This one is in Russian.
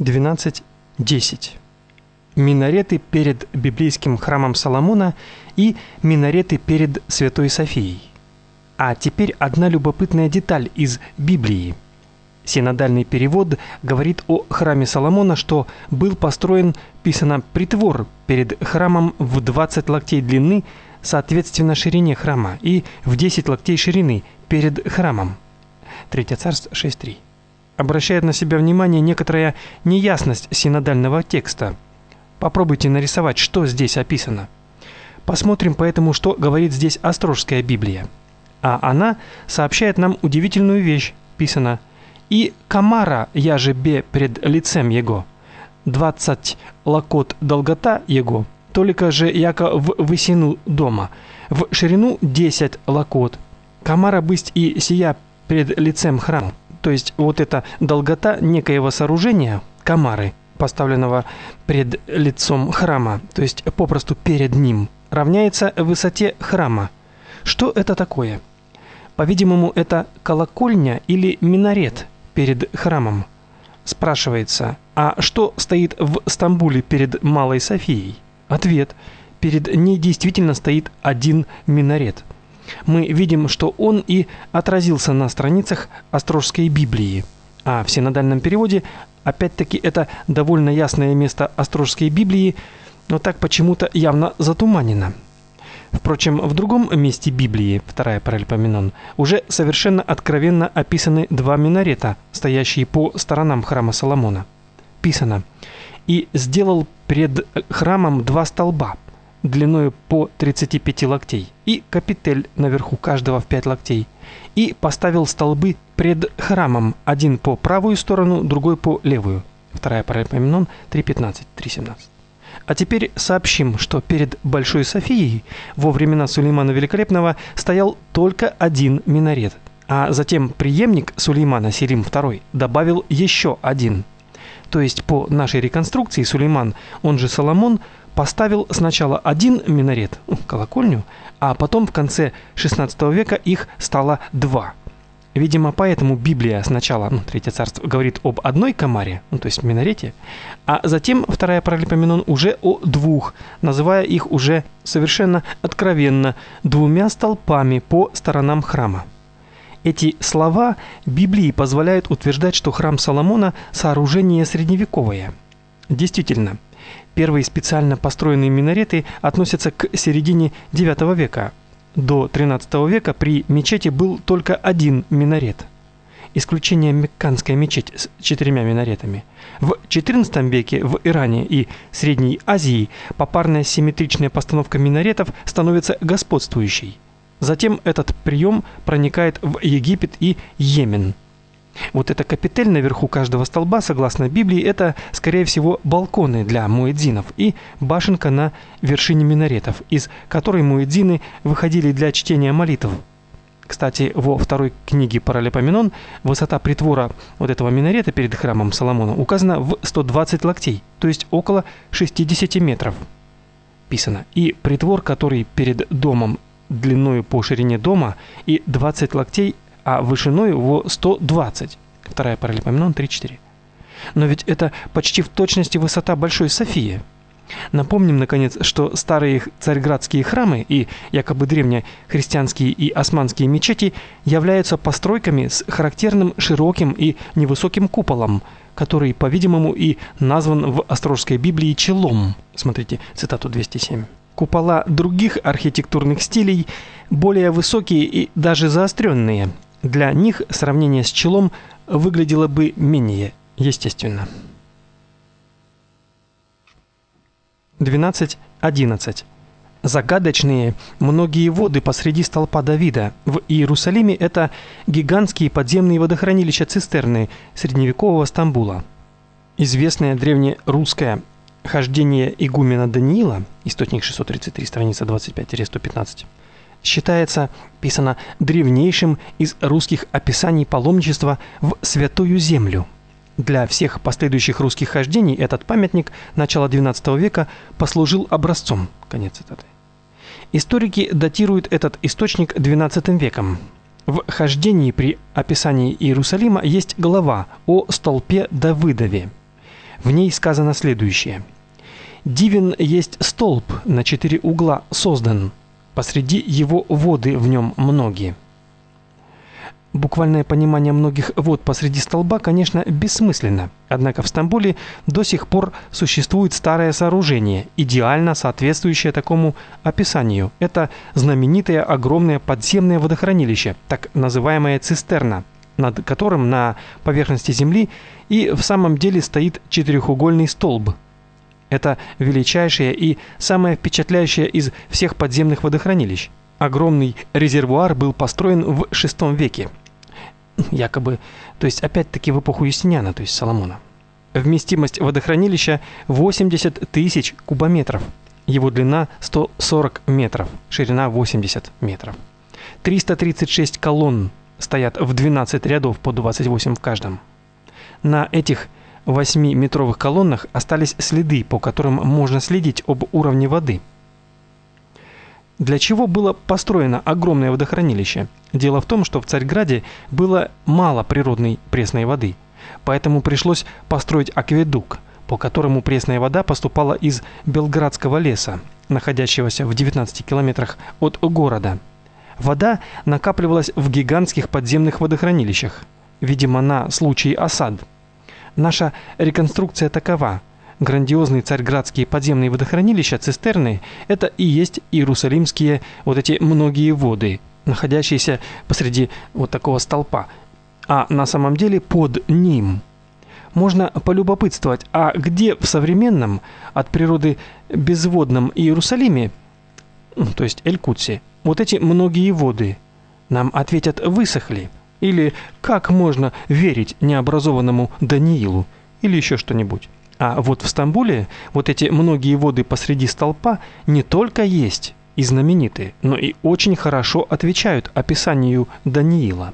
12.10. Минареты перед библейским храмом Соломона и минареты перед Святой Софией. А теперь одна любопытная деталь из Библии. Синодальный перевод говорит о храме Соломона, что был построен, писано, притвор перед храмом в 20 локтей длины, соответственно ширине храма, и в 10 локтей ширины перед храмом. Третье царство 6.3 обращает на себя внимание некоторая неясность синодального текста. Попробуйте нарисовать, что здесь описано. Посмотрим поэтому, что говорит здесь Острожская Библия. А она сообщает нам удивительную вещь. Писано: "И камара я же бе пред лицем его, двадцать локот долгота его, только же яко в высину дома, в ширину десять локот. Камара бысть и сия пред лицем храма". То есть вот эта долгота некоего сооружения, камары, поставленного пред лицом храма, то есть попросту перед ним, равняется высоте храма. Что это такое? По-видимому, это колокольня или минарет перед храмом. Спрашивается: а что стоит в Стамбуле перед Малой Софией? Ответ: перед ней действительно стоит один минарет мы видим, что он и отразился на страницах Острожской Библии. А в синодальном переводе опять-таки это довольно ясное место Острожской Библии, но так почему-то явно затуманено. Впрочем, в другом месте Библии, вторая паралипоменон, уже совершенно откровенно описаны два минарета, стоящие по сторонам храма Соломона. Писано: "И сделал пред храмом два столба, длиною по 35 локтей, и капитель наверху каждого в 5 локтей, и поставил столбы пред храмом, один по правую сторону, другой по левую. Вторая Паралипоменон 3.15, 3.17. А теперь сообщим, что перед Большой Софией во времена Сулеймана Великолепного стоял только один минарет, а затем преемник Сулеймана Селим II добавил еще один. То есть по нашей реконструкции Сулейман, он же Соломон, поставил сначала один минарет, ну, колокольню, а потом в конце XVI века их стало два. Видимо, поэтому Библия сначала, ну, Третье царство говорит об одной камаре, ну, то есть минарете, а затем вторая паралипоменон уже о двух, называя их уже совершенно откровенно двумя столпами по сторонам храма. Эти слова Библии позволяют утверждать, что храм Соломона сооружение средневековое. Действительно, Первые специально построенные минареты относятся к середине IX века. До XIII века при мечети был только один минарет. Исключение Мекканская мечеть с четырьмя минаретами. В XIV веке в Иране и Средней Азии попарная симметричная постановка минаретов становится господствующей. Затем этот прием проникает в Египет и Йемен. Вот эта капитель наверху каждого столба, согласно Библии, это, скорее всего, балконы для муэдзинов и башенка на вершине минаретов, из которой муэдзины выходили для чтения молитв. Кстати, во второй книге Паралипоменон высота притвора вот этого минарета перед храмом Соломона указана в 120 локтей, то есть около 60 метров. Писано: "И притвор, который перед домом длиной по ширине дома и 20 локтей а вышиной его 120. Вторая параллелепоменон 3-4. Но ведь это почти в точности высота Большой Софии. Напомним наконец, что старые царьградские храмы и якобы древние христианские и османские мечети являются постройками с характерным широким и невысоким куполом, который, по-видимому, и назван в Острожской Библии челом. Смотрите, цитату 207. Купола других архитектурных стилей более высокие и даже заостренные, для них сравнение с челом выглядело бы менее естественно. 12.11. Загадочные многие воды посреди столпа Давида. В Иерусалиме это гигантские подземные водохранилища цистерны средневекового Стамбула. Известное древнерусское хождение игумена Даниила, источник 633, страница 25-115 считается, писано древнейшим из русских описаний паломничества в святую землю. Для всех последующих русских хождений этот памятник начала XII века послужил образцом. Конец цитаты. Историки датируют этот источник XII веком. В хождении при описании Иерусалима есть глава о столпе Давыдове. В ней сказано следующее: Дивен есть столб на четыре угла создан, посреди его воды в нем многие. Буквальное понимание многих вод посреди столба, конечно, бессмысленно. Однако в Стамбуле до сих пор существует старое сооружение, идеально соответствующее такому описанию. Это знаменитое огромное подземное водохранилище, так называемая цистерна, над которым на поверхности земли и в самом деле стоит четырехугольный столб. Это величайшее и самое впечатляющее из всех подземных водохранилищ. Огромный резервуар был построен в VI веке якобы, то есть опять-таки в эпоху Юстиниана, то есть Соломона. Вместимость водохранилища 80 тысяч кубометров. Его длина 140 метров, ширина 80 метров. 336 колонн стоят в 12 рядов по 28 в каждом. На этих 8-метровых колоннах остались следы, по которым можно следить об уровне воды – для чего было построено огромное водохранилище? Дело в том, что в Царьграде было мало природной пресной воды, поэтому пришлось построить акведук, по которому пресная вода поступала из Белградского леса, находящегося в 19 километрах от города. Вода накапливалась в гигантских подземных водохранилищах, видимо, на случай осад. Наша реконструкция такова – грандиозные царьградские подземные водохранилища, цистерны это и есть иерусалимские вот эти многие воды, находящиеся посреди вот такого столпа. А на самом деле под ним можно полюбопытствовать, а где в современном от природы безводном Иерусалиме, ну, то есть Эль-Кудсе, вот эти многие воды? Нам ответят: высохли. Или как можно верить необразованному Даниилу или еще что-нибудь? А вот в Стамбуле вот эти многие воды посреди столпа не только есть и знаменитые, но и очень хорошо отвечают описанию Даниила.